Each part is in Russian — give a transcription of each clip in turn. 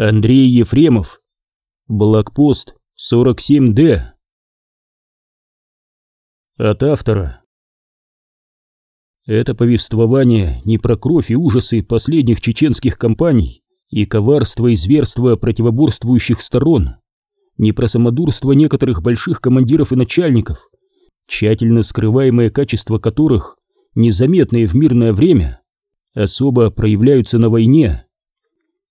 Андрей Ефремов. Блокпост 47Д. От автора. Это повествование не про кровь и ужасы последних чеченских кампаний и коварство и зверство противоборствующих сторон, не про самодурство некоторых больших командиров и начальников, тщательно скрываемые качества которых, незаметные в мирное время, особо проявляются на войне.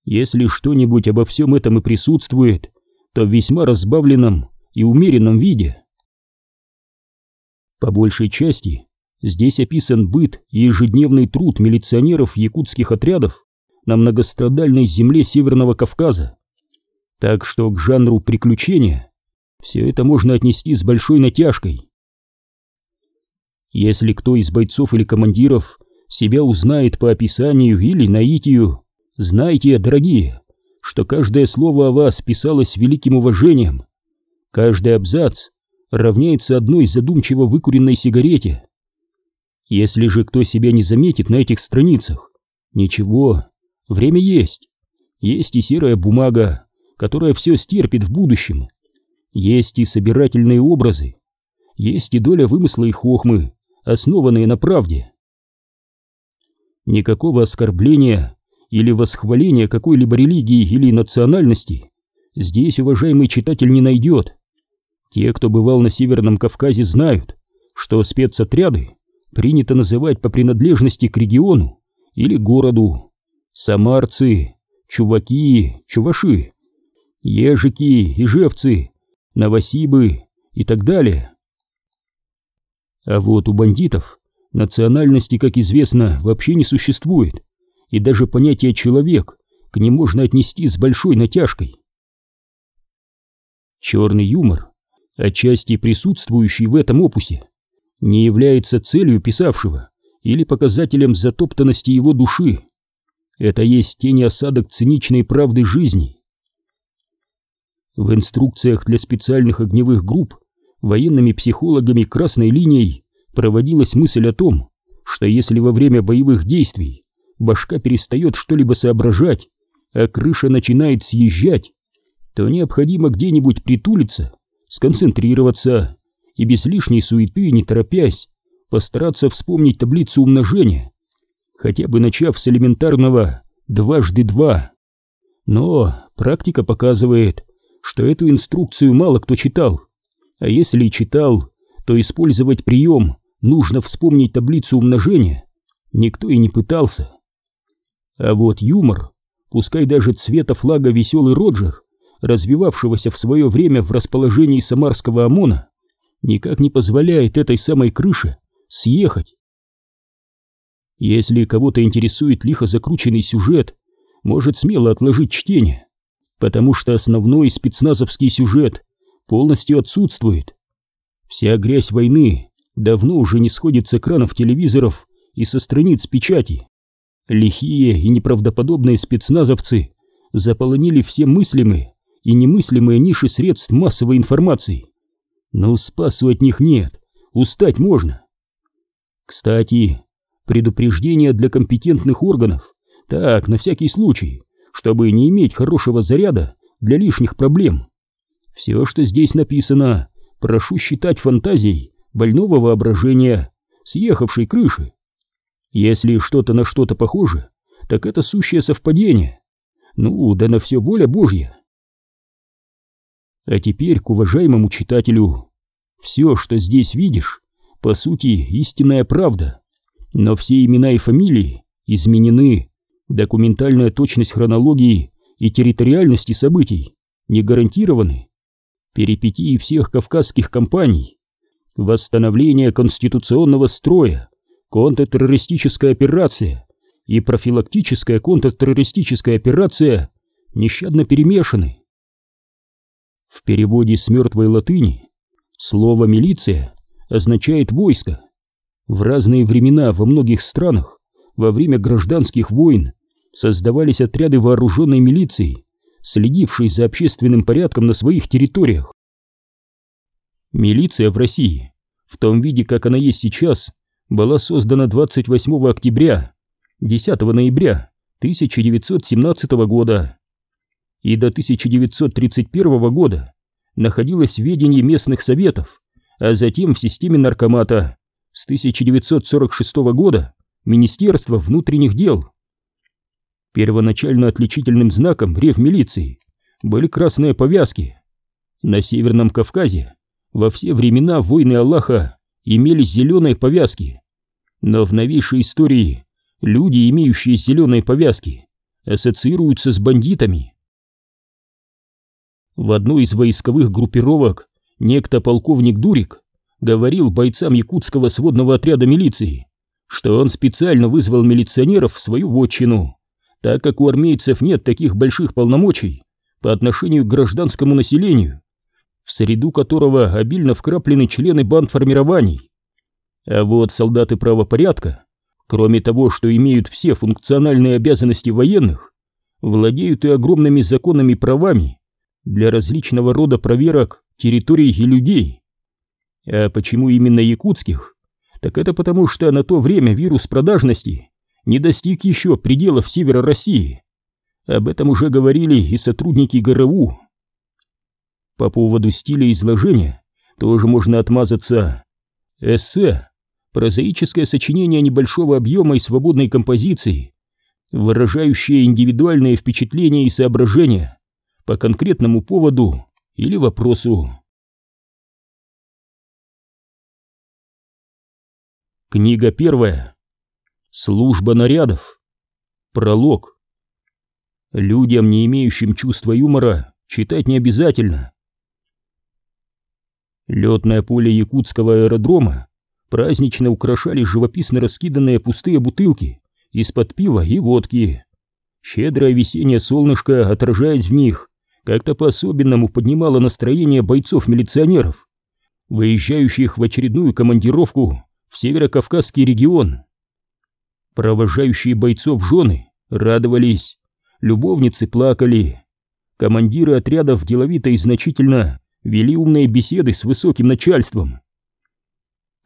Если что-нибудь обо всем этом и присутствует, то в весьма разбавленном и умеренном виде. По большей части здесь описан быт и ежедневный труд милиционеров якутских отрядов на многострадальной земле Северного Кавказа. Так что к жанру приключения все это можно отнести с большой натяжкой. Если кто из бойцов или командиров себя узнает по описанию или наитию, Знайте, дорогие, что каждое слово о вас писалось великим уважением. Каждый абзац равняется одной задумчиво выкуренной сигарете. Если же кто себя не заметит на этих страницах, ничего, время есть. Есть и серая бумага, которая все стерпит в будущем. Есть и собирательные образы. Есть и доля вымысла и хохмы, основанные на правде. Никакого оскорбления или восхваления какой-либо религии или национальности здесь уважаемый читатель не найдет. Те, кто бывал на Северном Кавказе, знают, что спецотряды принято называть по принадлежности к региону или городу. Самарцы, чуваки, чуваши, ежики, ижевцы, новосибы и так далее. А вот у бандитов национальности, как известно, вообще не существует и даже понятие «человек» к ним можно отнести с большой натяжкой. Черный юмор, отчасти присутствующий в этом опусе, не является целью писавшего или показателем затоптанности его души. Это есть тень осадок циничной правды жизни. В инструкциях для специальных огневых групп военными психологами красной линией проводилась мысль о том, что если во время боевых действий башка перестает что-либо соображать, а крыша начинает съезжать, то необходимо где-нибудь притулиться, сконцентрироваться и без лишней суеты, не торопясь, постараться вспомнить таблицу умножения, хотя бы начав с элементарного дважды два. Но практика показывает, что эту инструкцию мало кто читал, а если и читал, то использовать прием нужно вспомнить таблицу умножения никто и не пытался. А вот юмор, пускай даже цвета флага «Веселый Роджер», развивавшегося в свое время в расположении самарского ОМОНа, никак не позволяет этой самой крыше съехать. Если кого-то интересует лихо закрученный сюжет, может смело отложить чтение, потому что основной спецназовский сюжет полностью отсутствует. Вся грязь войны давно уже не сходит с экранов телевизоров и со страниц печати. Лихие и неправдоподобные спецназовцы заполонили все мыслимые и немыслимые ниши средств массовой информации. Но спасу от них нет, устать можно. Кстати, предупреждение для компетентных органов, так, на всякий случай, чтобы не иметь хорошего заряда для лишних проблем. Все, что здесь написано, прошу считать фантазией больного воображения, съехавшей крыши. Если что-то на что-то похоже, так это сущее совпадение. Ну, да на все воля Божья. А теперь к уважаемому читателю. Все, что здесь видишь, по сути, истинная правда. Но все имена и фамилии изменены. Документальная точность хронологии и территориальности событий не гарантированы. Перипетии всех кавказских компаний. Восстановление конституционного строя контртеррористическая операция и профилактическая контртеррористическая операция нещадно перемешаны. В переводе с мертвой латыни слово «милиция» означает «войско». В разные времена во многих странах во время гражданских войн создавались отряды вооруженной милиции, следившие за общественным порядком на своих территориях. Милиция в России, в том виде, как она есть сейчас, была создана 28 октября, 10 ноября 1917 года. и до 1931 года находилась в ведении местных советов, а затем в системе наркомата с 1946 года Министерства внутренних дел. Первоначально отличительным знаком ревмилиции были красные повязки. На Северном Кавказе во все времена войны Аллаха имелись зеленые повязки, но в новейшей истории люди, имеющие зеленые повязки, ассоциируются с бандитами. В одной из войсковых группировок некто полковник Дурик говорил бойцам якутского сводного отряда милиции, что он специально вызвал милиционеров в свою вотчину, так как у армейцев нет таких больших полномочий по отношению к гражданскому населению, в среду которого обильно вкраплены члены бандформирований. А вот солдаты правопорядка, кроме того, что имеют все функциональные обязанности военных, владеют и огромными законными правами для различного рода проверок территорий и людей. А почему именно якутских? Так это потому, что на то время вирус продажности не достиг еще пределов севера России. Об этом уже говорили и сотрудники ГРУ. По поводу стиля изложения тоже можно отмазаться. Эссе – прозаическое сочинение небольшого объема и свободной композиции, выражающее индивидуальные впечатления и соображения по конкретному поводу или вопросу. Книга первая. Служба нарядов. Пролог. Людям, не имеющим чувства юмора, читать не обязательно. Летное поле якутского аэродрома празднично украшали живописно раскиданные пустые бутылки из-под пива и водки. Щедрое весеннее солнышко, отражаясь в них, как-то по-особенному поднимало настроение бойцов-милиционеров, выезжающих в очередную командировку в северокавказский регион. Провожающие бойцов жены радовались, любовницы плакали, командиры отрядов деловито и значительно вели умные беседы с высоким начальством.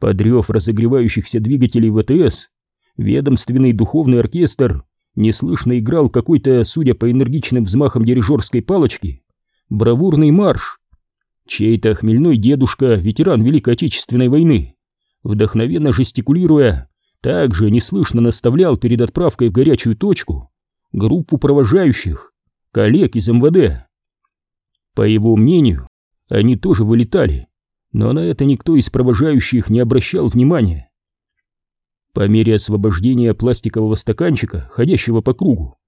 Подрев разогревающихся двигателей ВТС, ведомственный духовный оркестр неслышно играл какой-то, судя по энергичным взмахам дирижерской палочки, бравурный марш. Чей-то хмельной дедушка, ветеран Великой Отечественной войны, вдохновенно жестикулируя, также неслышно наставлял перед отправкой в горячую точку группу провожающих, коллег из МВД. По его мнению, они тоже вылетали, но на это никто из провожающих не обращал внимания. По мере освобождения пластикового стаканчика, ходящего по кругу,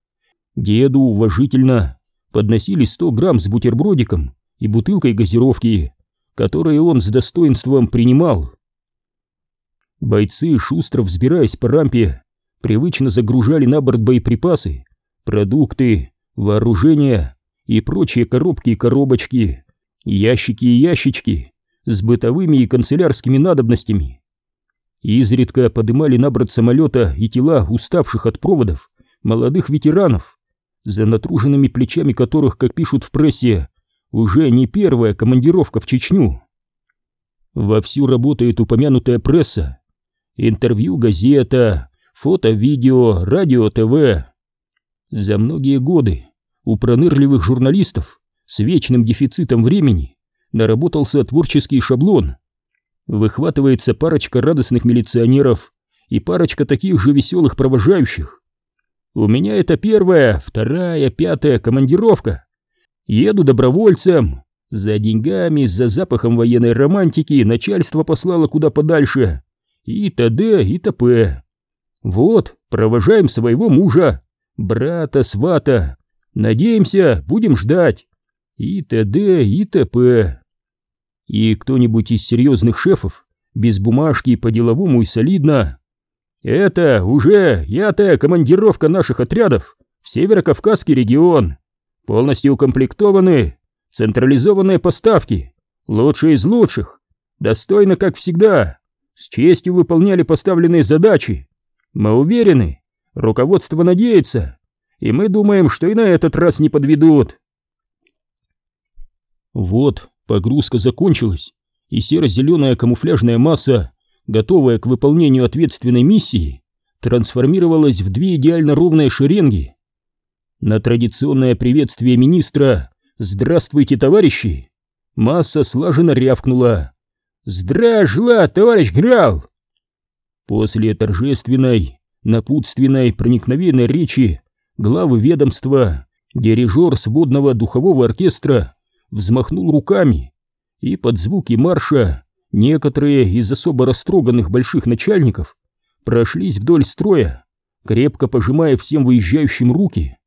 деду уважительно подносили 100 грамм с бутербродиком и бутылкой газировки, которые он с достоинством принимал. Бойцы, шустро взбираясь по рампе, привычно загружали на борт боеприпасы, продукты, вооружение и прочие коробки и коробочки, ящики и ящички с бытовыми и канцелярскими надобностями. Изредка подымали на борт самолета и тела уставших от проводов молодых ветеранов, за натруженными плечами которых, как пишут в прессе, уже не первая командировка в Чечню. Вовсю работает упомянутая пресса, интервью газета, фото-видео, радио-ТВ. За многие годы у пронырливых журналистов с вечным дефицитом времени наработался творческий шаблон. Выхватывается парочка радостных милиционеров и парочка таких же веселых провожающих. У меня это первая, вторая, пятая командировка. Еду добровольцем. За деньгами, за запахом военной романтики начальство послало куда подальше и т.д. и т.п. Вот, провожаем своего мужа, брата, свата. Надеемся, будем ждать. И т.д. и т.п. И кто-нибудь из серьезных шефов, без бумажки, по-деловому и солидно. Это уже пятая командировка наших отрядов в Северо-Кавказский регион. Полностью укомплектованы, централизованные поставки, лучшие из лучших, достойно, как всегда с честью выполняли поставленные задачи. Мы уверены, руководство надеется, и мы думаем, что и на этот раз не подведут. Вот, погрузка закончилась, и серо-зеленая камуфляжная масса, готовая к выполнению ответственной миссии, трансформировалась в две идеально ровные шеренги. На традиционное приветствие министра «Здравствуйте, товарищи!» масса слаженно рявкнула «Здражла, товарищ генерал!» После торжественной, напутственной, проникновенной речи главы ведомства дирижер сводного духового оркестра взмахнул руками, и под звуки марша некоторые из особо растроганных больших начальников прошлись вдоль строя, крепко пожимая всем выезжающим руки.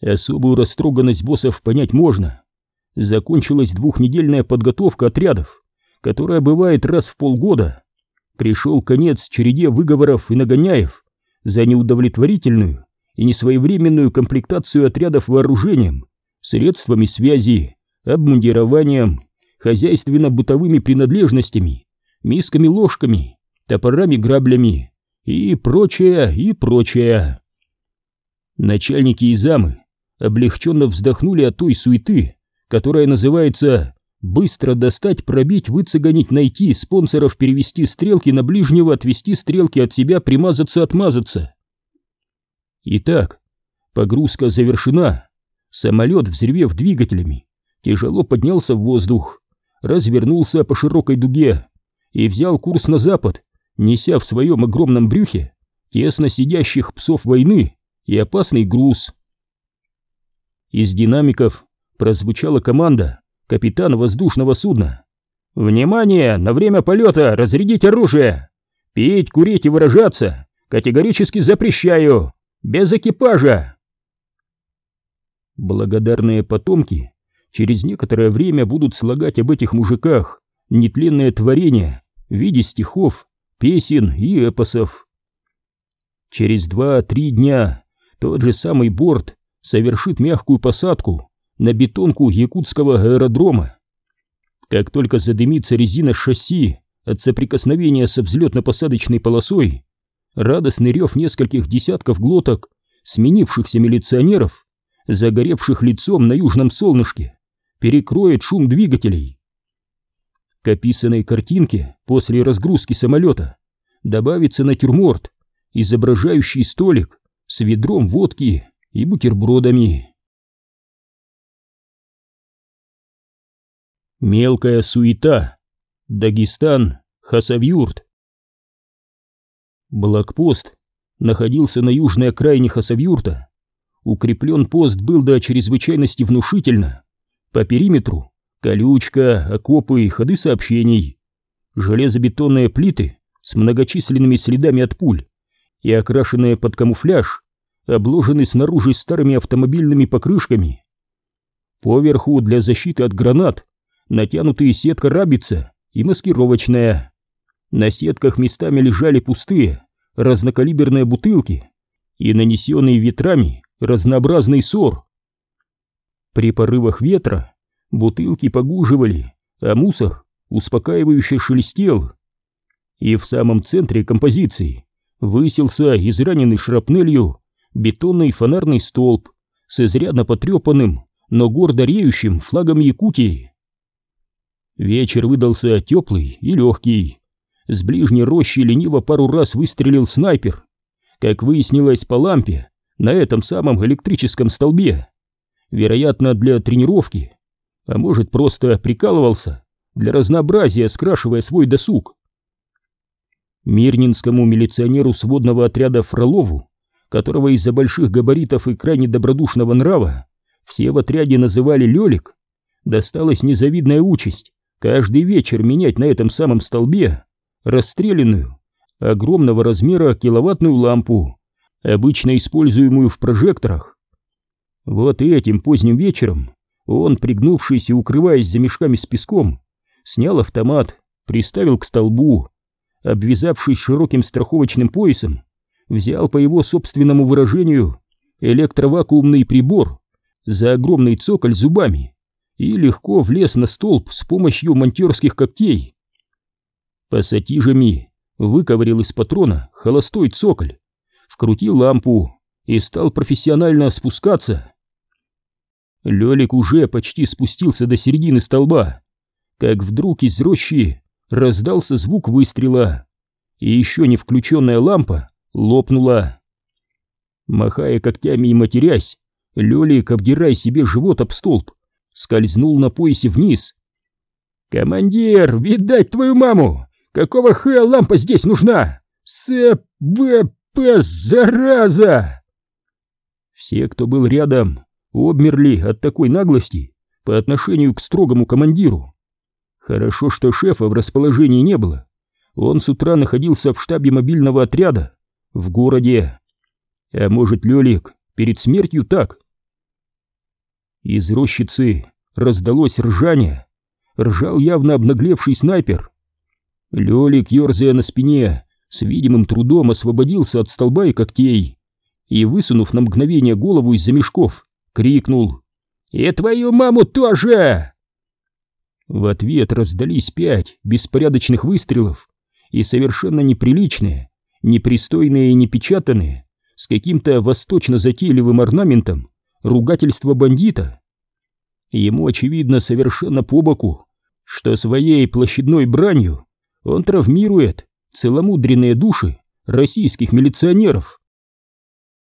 Особую растроганность боссов понять можно. Закончилась двухнедельная подготовка отрядов, которая бывает раз в полгода. Пришел конец череде выговоров и нагоняев за неудовлетворительную и несвоевременную комплектацию отрядов вооружением, средствами связи, обмундированием, хозяйственно-бытовыми принадлежностями, мисками-ложками, топорами-граблями и прочее, и прочее. Начальники и замы облегченно вздохнули от той суеты, которая называется «быстро достать, пробить, выцеганить, найти, спонсоров перевести стрелки на ближнего, отвести стрелки от себя, примазаться, отмазаться». Итак, погрузка завершена. Самолет, взревев двигателями, тяжело поднялся в воздух, развернулся по широкой дуге и взял курс на запад, неся в своем огромном брюхе тесно сидящих псов войны и опасный груз. Из динамиков прозвучала команда капитана воздушного судна. «Внимание! На время полета разрядить оружие! Пить, курить и выражаться категорически запрещаю! Без экипажа!» Благодарные потомки через некоторое время будут слагать об этих мужиках нетленное творение в виде стихов, песен и эпосов. Через два-три дня тот же самый борт совершит мягкую посадку на бетонку якутского аэродрома. Как только задымится резина шасси от соприкосновения со взлетно-посадочной полосой, радостный рев нескольких десятков глоток сменившихся милиционеров, загоревших лицом на южном солнышке, перекроет шум двигателей. К описанной картинке после разгрузки самолета добавится натюрморт, изображающий столик с ведром водки и бутербродами. Мелкая суета. Дагестан, Хасавюрт. Блокпост находился на южной окраине Хасавюрта. Укреплен пост был до чрезвычайности внушительно. По периметру колючка, окопы ходы сообщений. Железобетонные плиты с многочисленными следами от пуль и окрашенные под камуфляж, обложены снаружи старыми автомобильными покрышками. Поверху для защиты от гранат натянутые сетка рабица и маскировочная. На сетках местами лежали пустые, разнокалиберные бутылки и нанесенный ветрами разнообразный ссор. При порывах ветра бутылки погуживали, а мусор успокаивающе шелестел. И в самом центре композиции высился израненный шрапнелью бетонный фонарный столб с изрядно потрепанным, но гордо реющим флагом Якутии. Вечер выдался теплый и легкий. С ближней рощи лениво пару раз выстрелил снайпер. Как выяснилось по лампе, на этом самом электрическом столбе. Вероятно, для тренировки. А может, просто прикалывался, для разнообразия скрашивая свой досуг. Мирнинскому милиционеру сводного отряда Фролову которого из-за больших габаритов и крайне добродушного нрава все в отряде называли Лёлик, досталась незавидная участь каждый вечер менять на этом самом столбе расстрелянную, огромного размера киловаттную лампу, обычно используемую в прожекторах. Вот и этим поздним вечером он, пригнувшись и укрываясь за мешками с песком, снял автомат, приставил к столбу, обвязавшись широким страховочным поясом, взял по его собственному выражению электровакуумный прибор за огромный цоколь зубами и легко влез на столб с помощью монтерских когтей. Пассатижами выковырил из патрона холостой цоколь, вкрутил лампу и стал профессионально спускаться. Лёлик уже почти спустился до середины столба, как вдруг из рощи раздался звук выстрела, и еще не включенная лампа лопнула. Махая когтями и матерясь, Лёлик, обдирая себе живот об столб, скользнул на поясе вниз. «Командир, видать твою маму! Какого хэя лампа здесь нужна? СБП, зараза!» Все, кто был рядом, обмерли от такой наглости по отношению к строгому командиру. Хорошо, что шефа в расположении не было. Он с утра находился в штабе мобильного отряда в городе. А может, Лёлик перед смертью так? Из рощицы раздалось ржание. Ржал явно обнаглевший снайпер. Лёлик, ерзая на спине, с видимым трудом освободился от столба и когтей и, высунув на мгновение голову из-за мешков, крикнул «И твою маму тоже!» В ответ раздались пять беспорядочных выстрелов и совершенно неприличные, непристойные и непечатанные, с каким-то восточно-затейливым орнаментом, ругательство бандита. Ему, очевидно, совершенно по боку, что своей площадной бранью он травмирует целомудренные души российских милиционеров.